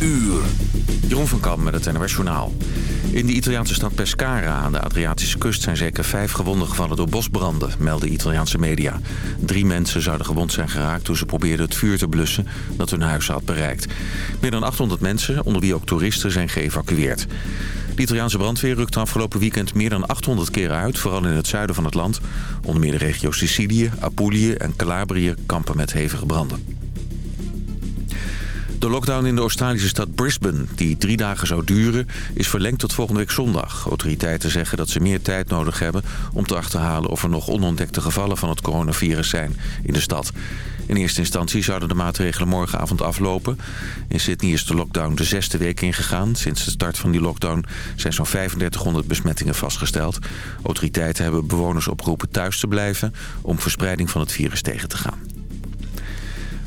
uur. Jeroen van Kam met het NOS Journaal. In de Italiaanse stad Pescara aan de Adriatische kust... zijn zeker vijf gewonden gevallen door bosbranden, melden Italiaanse media. Drie mensen zouden gewond zijn geraakt toen ze probeerden het vuur te blussen... dat hun huis had bereikt. Meer dan 800 mensen, onder wie ook toeristen, zijn geëvacueerd. De Italiaanse brandweer rukte afgelopen weekend meer dan 800 keer uit... vooral in het zuiden van het land. Onder meer de regio Sicilië, Apulië en Calabrië kampen met hevige branden. De lockdown in de Australische stad Brisbane, die drie dagen zou duren, is verlengd tot volgende week zondag. Autoriteiten zeggen dat ze meer tijd nodig hebben om te achterhalen of er nog onontdekte gevallen van het coronavirus zijn in de stad. In eerste instantie zouden de maatregelen morgenavond aflopen. In Sydney is de lockdown de zesde week ingegaan. Sinds de start van die lockdown zijn zo'n 3500 besmettingen vastgesteld. Autoriteiten hebben bewoners opgeroepen thuis te blijven om verspreiding van het virus tegen te gaan.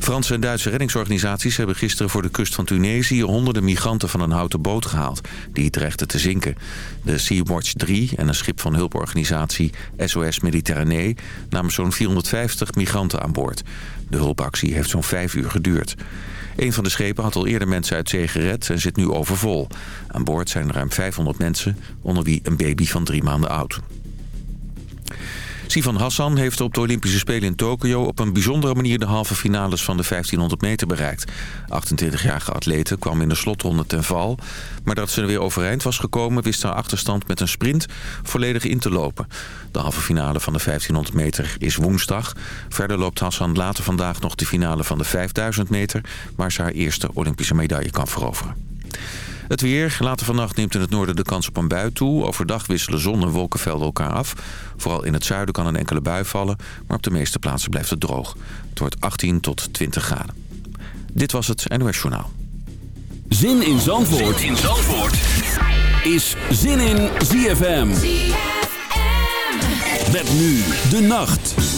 Franse en Duitse redningsorganisaties hebben gisteren voor de kust van Tunesië honderden migranten van een houten boot gehaald die dreigden te zinken. De Sea-Watch 3 en een schip van hulporganisatie SOS Mediterranee namen zo'n 450 migranten aan boord. De hulpactie heeft zo'n vijf uur geduurd. Een van de schepen had al eerder mensen uit zee gered en zit nu overvol. Aan boord zijn ruim 500 mensen, onder wie een baby van drie maanden oud. Sivan Hassan heeft op de Olympische Spelen in Tokio op een bijzondere manier de halve finales van de 1500 meter bereikt. 28-jarige atlete kwam in de slotronde ten val. Maar dat ze er weer overeind was gekomen wist haar achterstand met een sprint volledig in te lopen. De halve finale van de 1500 meter is woensdag. Verder loopt Hassan later vandaag nog de finale van de 5000 meter... waar ze haar eerste Olympische medaille kan veroveren. Het weer. Later vannacht neemt in het noorden de kans op een bui toe. Overdag wisselen zon en wolkenvelden elkaar af. Vooral in het zuiden kan een enkele bui vallen. Maar op de meeste plaatsen blijft het droog. Het wordt 18 tot 20 graden. Dit was het NOS Journaal. Zin in Zandvoort, zin in Zandvoort. is Zin in ZFM. ZFM. Met nu de nacht.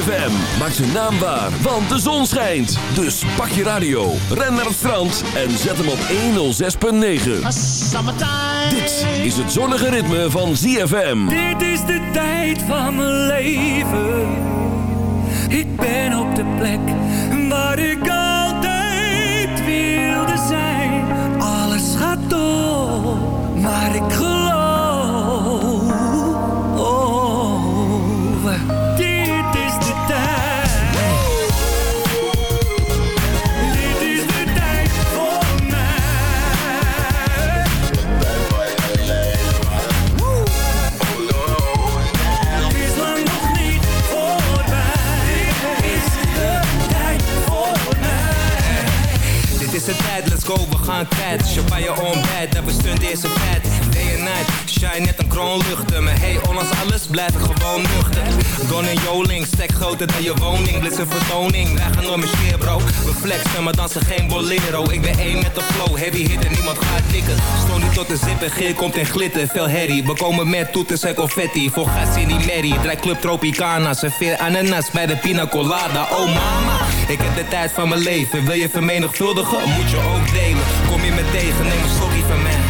ZFM maakt zijn naam waar, want de zon schijnt. Dus pak je radio, ren naar het strand en zet hem op 106.9. Dit is het zonnige ritme van ZFM. Dit is de tijd van mijn leven. Ik ben op de plek waar ik altijd wilde zijn. Alles gaat door, maar ik geloof we gaan kwijt Champagne on bed, dat bestond eerste vet Day and night, shine net een kroon luchten Maar hey, ondanks alles blijf ik gewoon nuchter. Don en Joling, stek groter dan je woning. Blitz een vertoning, wij gaan door mijn scheer bro. We flexen, maar dansen geen bolero. Ik ben één met de flow, heavy hit en niemand gaat tikken. Stoon tot de zippen, geer komt in glitter Veel herrie, we komen met toeters en confetti Voor gas in die club Tropicana Serveer ananas bij de pina colada. Oh mama, ik heb de tijd van mijn leven. Wil je vermenigvuldigen, moet je ook delen. Kom je me tegen, neem een slokje van mij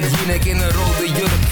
met Jinek in een rode jurk.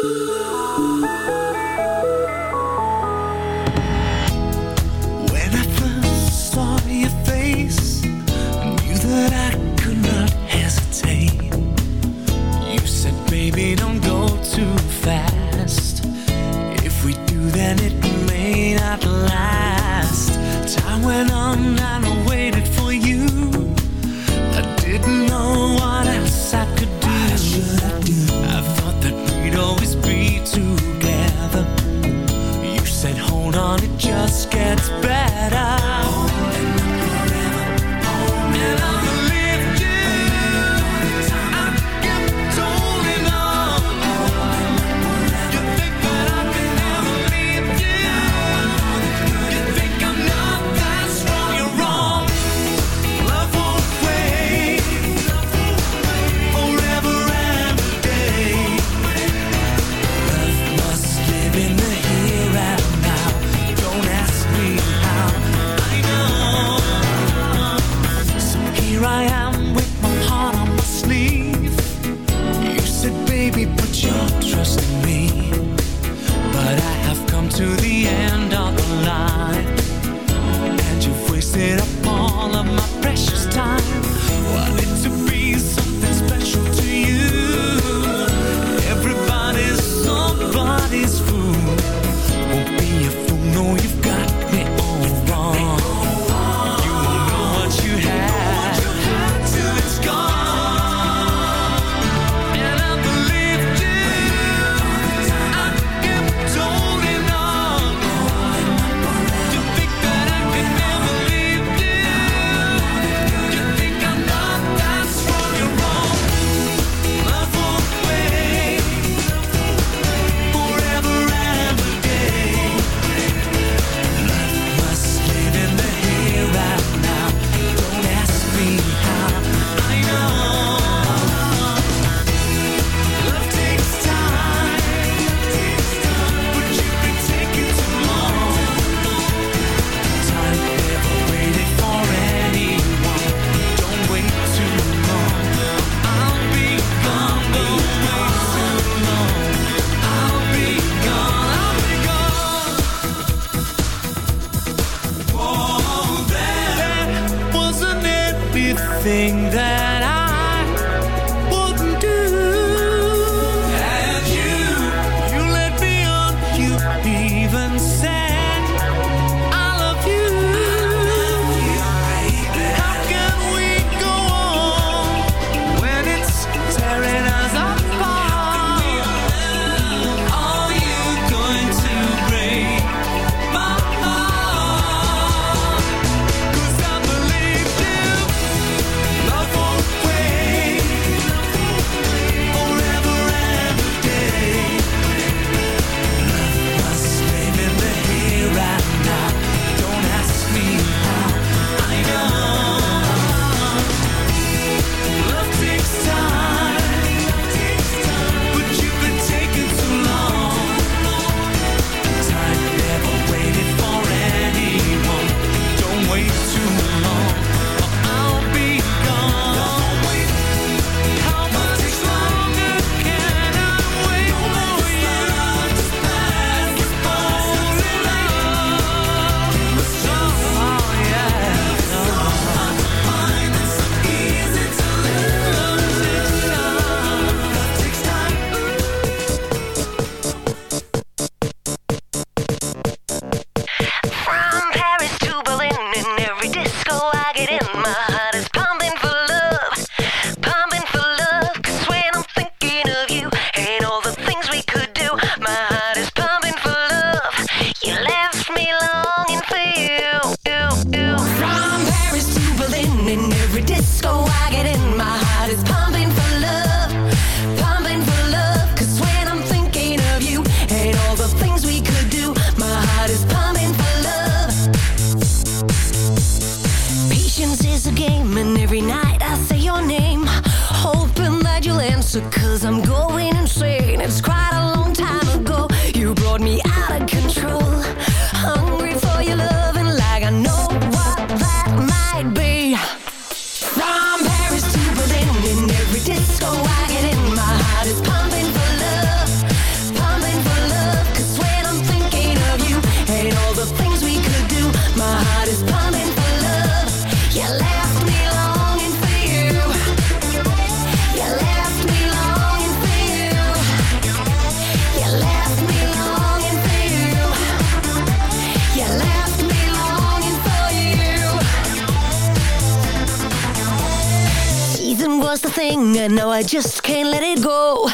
thing. I know I just can't let it go.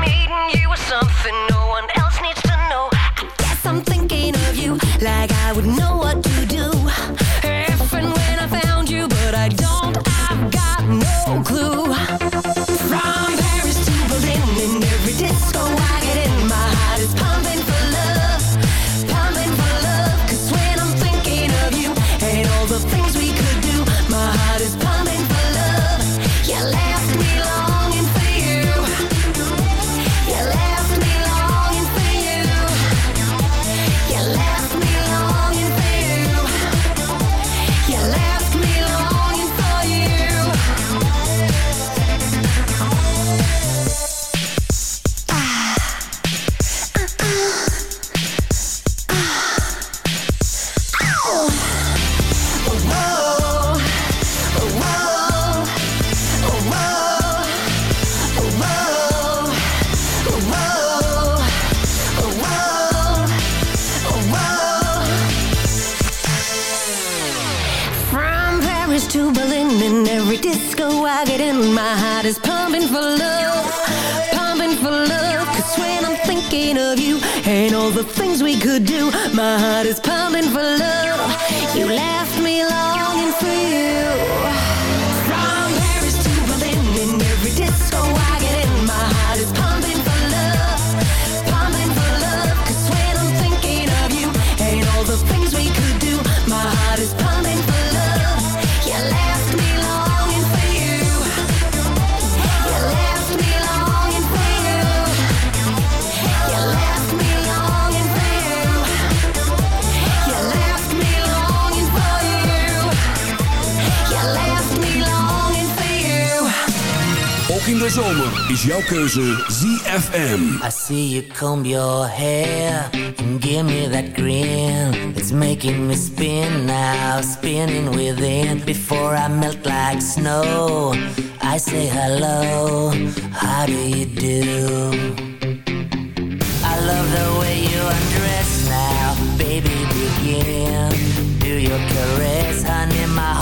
Meeting you was something no one could do. My heart is zomer is jouw keuze ZFM. I see you comb your hair and give me that grin. It's making me spin now, spinning within. Before I melt like snow, I say hello, how do you do? I love the way you undress now, baby begin. Do your caress, honey, my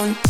down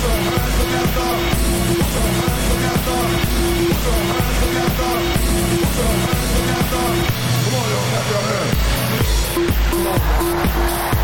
Come on, y'all, clap your hands.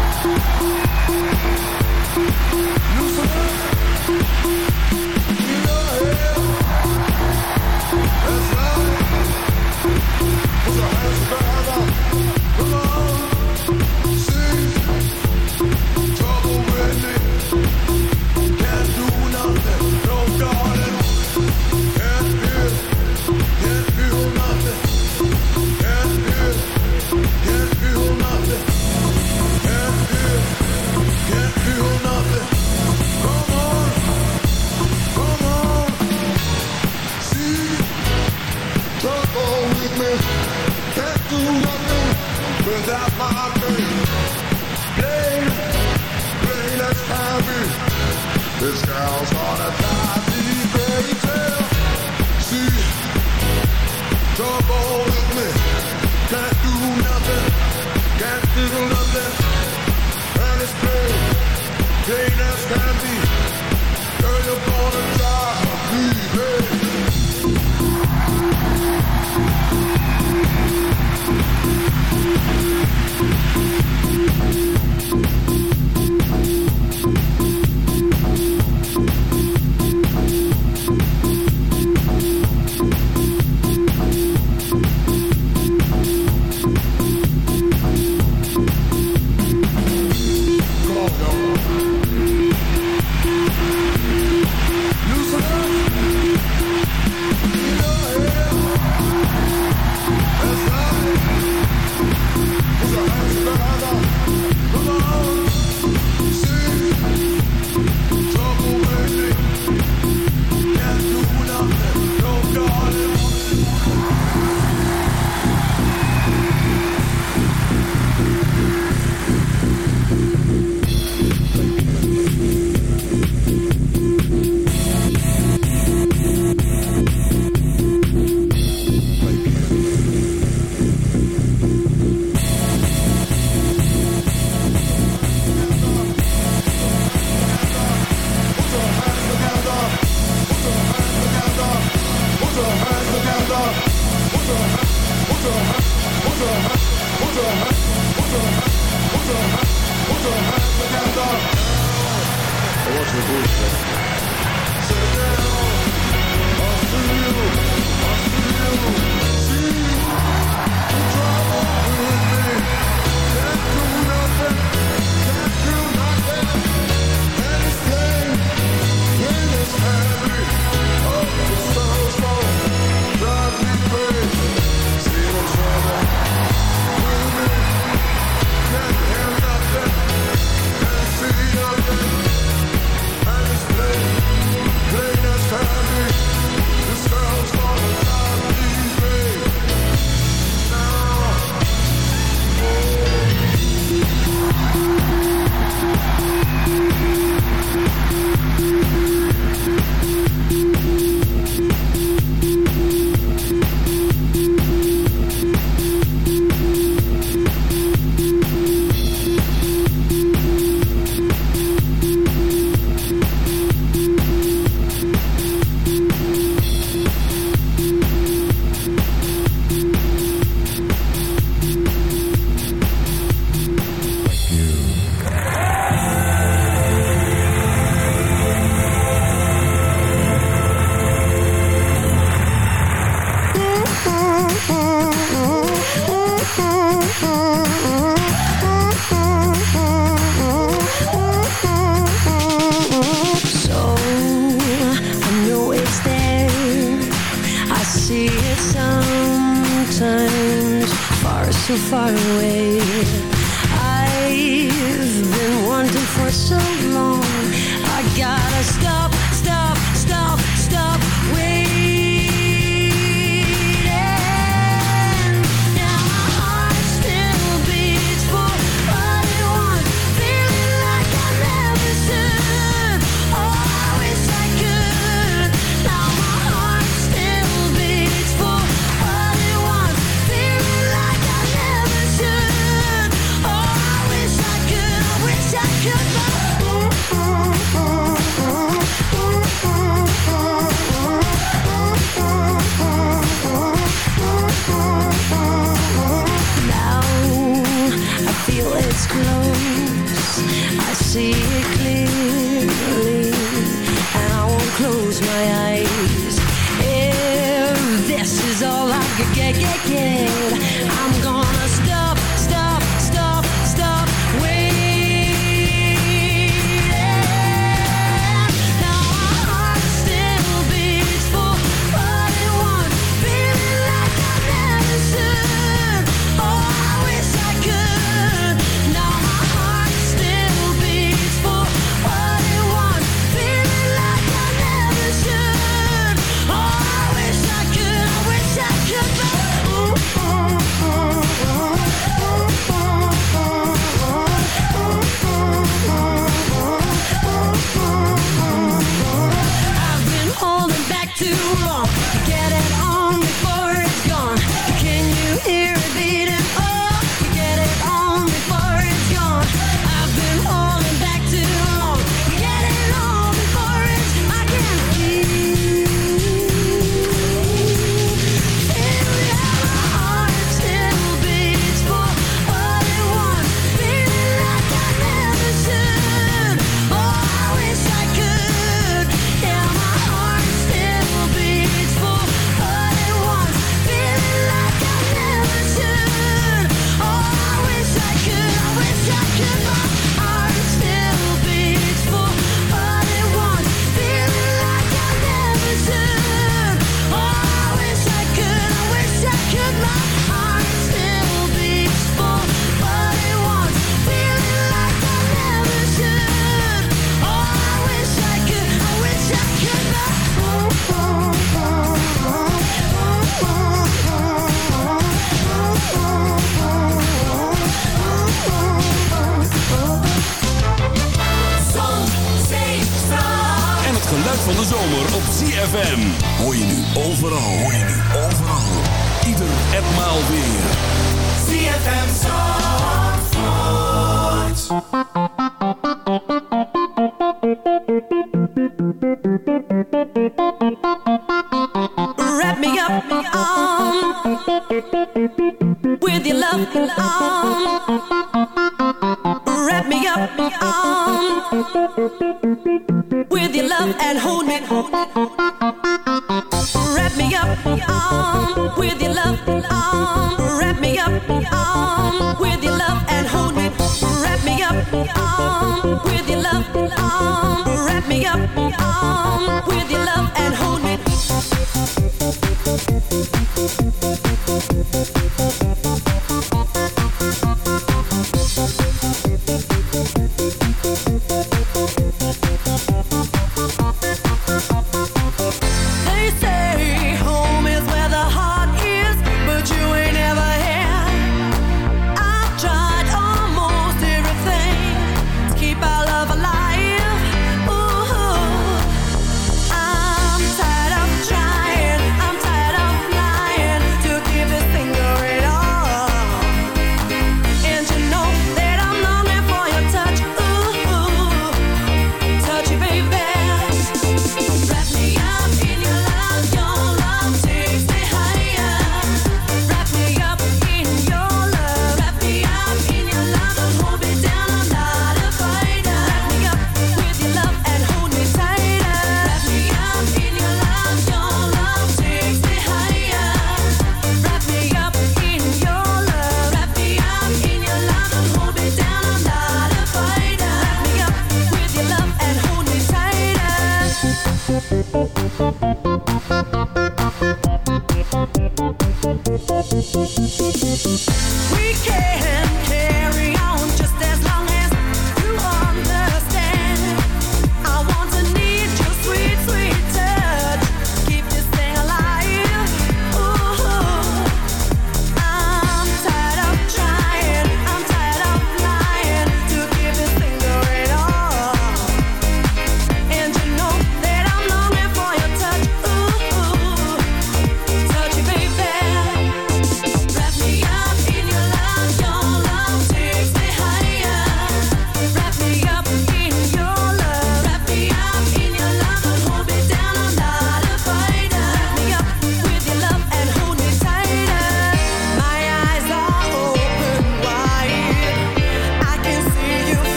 Hoor je nu overal.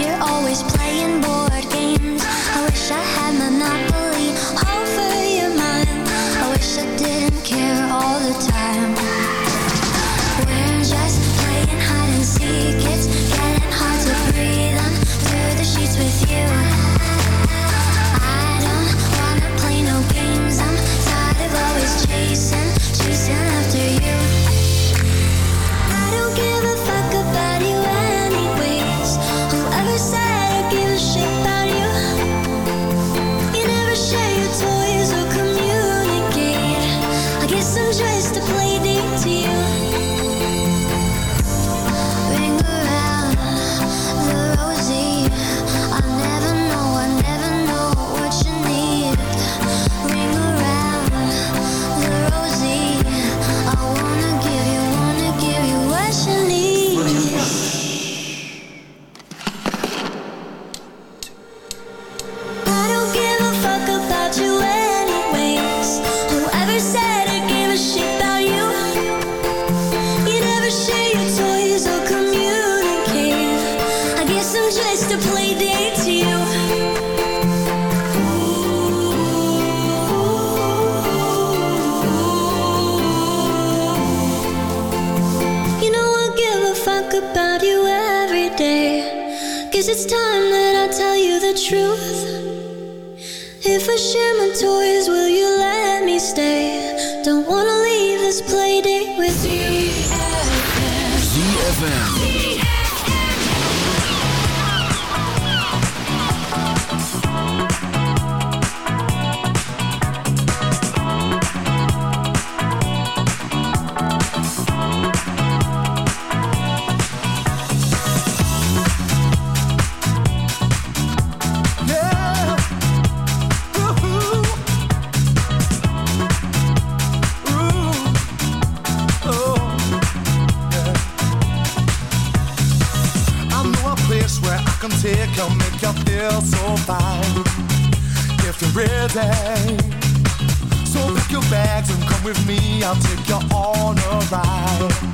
you're always playing board games. I wish I had Monopoly I'll take you on a ride.